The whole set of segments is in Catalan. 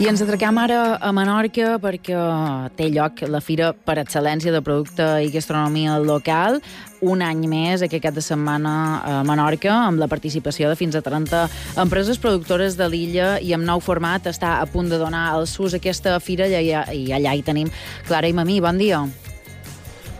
I ens atraquem ara a Menorca perquè té lloc la Fira per Excel·lència de Producte i Gastronomia Local. Un any més, aquest cap de setmana a Menorca, amb la participació de fins a 30 empreses productores de l'illa i amb nou format està a punt de donar el sus aquesta fira i allà, i allà hi tenim Clara i Mamí. Bon dia.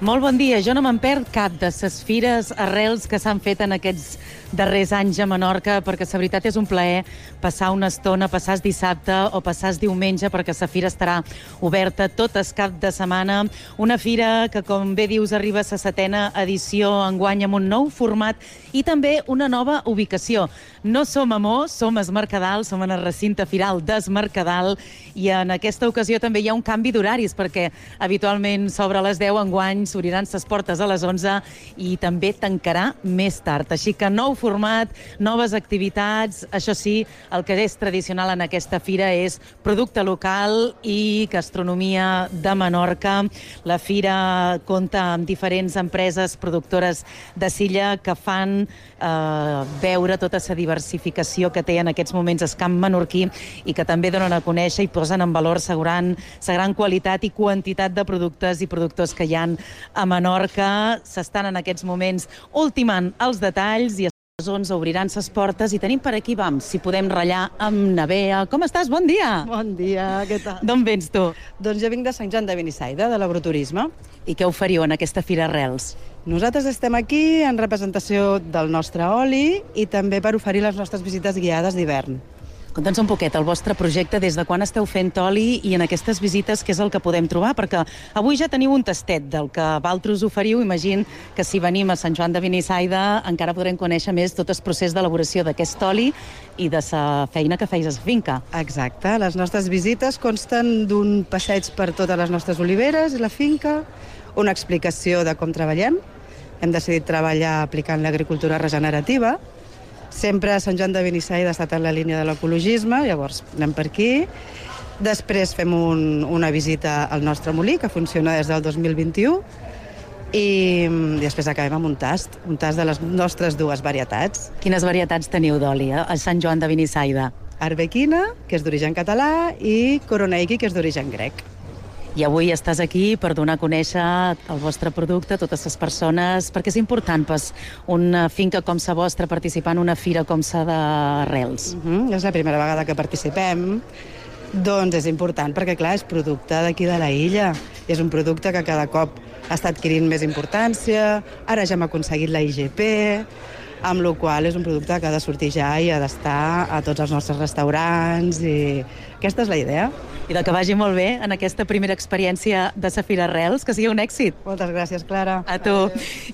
Molt bon dia. Jo no me'n perd cap de ses fires arrels que s'han fet en aquests darrers anys a Menorca, perquè la veritat és un plaer passar una estona, passar el dissabte o passar el diumenge, perquè la fira estarà oberta tot el cap de setmana. Una fira que, com bé dius, arriba a la setena edició enguany amb un nou format i també una nova ubicació. No som a Mó, som a Mercadal, som en el recinte firal des Mercadal i en aquesta ocasió també hi ha un canvi d'horaris perquè habitualment s'obre a les 10, enguany s'obriran les portes a les 11 i també tancarà més tard. Així que nou format, noves activitats, això sí, el que és tradicional en aquesta fira és producte local i gastronomia de Menorca. La fira compta amb diferents empreses productores de Silla que fan eh, veure tota la diversificació que té en aquests moments el camp menorquí i que també donen a conèixer i posen en valor la gran, la gran qualitat i quantitat de productes i productors que hi han a Menorca. S'estan en aquests moments ultimant els detalls i les 11 obriran les portes i tenim per aquí, vam, si podem ratllar amb Navea. Com estàs? Bon dia! Bon dia, què tal? D'on vens tu? Doncs jo vinc de Sant Joan de Benissaida, de l'agroturisme. I què oferiu en aquesta Fira Arrels? Nosaltres estem aquí en representació del nostre oli i també per oferir les nostres visites guiades d'hivern. Conta'ns un poquet el vostre projecte, des de quan esteu fent oli i en aquestes visites què és el que podem trobar, perquè avui ja teniu un tastet del que valtros oferiu. Imagino que si venim a Sant Joan de Benissaida encara podrem conèixer més tot el procés d'elaboració d'aquest oli i de la feina que feis a la finca. Exacte. Les nostres visites consten d'un passeig per totes les nostres oliveres i la finca, una explicació de com treballem. Hem decidit treballar aplicant l'agricultura regenerativa, Sempre Sant Joan de Benissaida ha estat en la línia de l'ecologisme, llavors anem per aquí. Després fem un, una visita al nostre molí, que funciona des del 2021, i, i després acabem amb un tast, un tast de les nostres dues varietats. Quines varietats teniu d'oli eh, a Sant Joan de Benissaida? Arbequina, que és d'origen català, i Coroneiki, que és d'origen grec. I avui estàs aquí per donar a conèixer el vostre producte a totes les persones, perquè és important pues, una finca com sa vostra participar en una fira com sa d'Arrels. Uh -huh. És la primera vegada que participem. Doncs és important perquè, clar, és producte d'aquí de la illa. És un producte que cada cop està adquirint més importància. Ara ja hem aconseguit la IGP, amb la qual és un producte que ha de sortir ja i ha d'estar a tots els nostres restaurants i aquesta és la idea. I de que vagi molt bé en aquesta primera experiència de Safira Arrels, que sigui un èxit. Moltes gràcies, Clara. A tu. Adéu.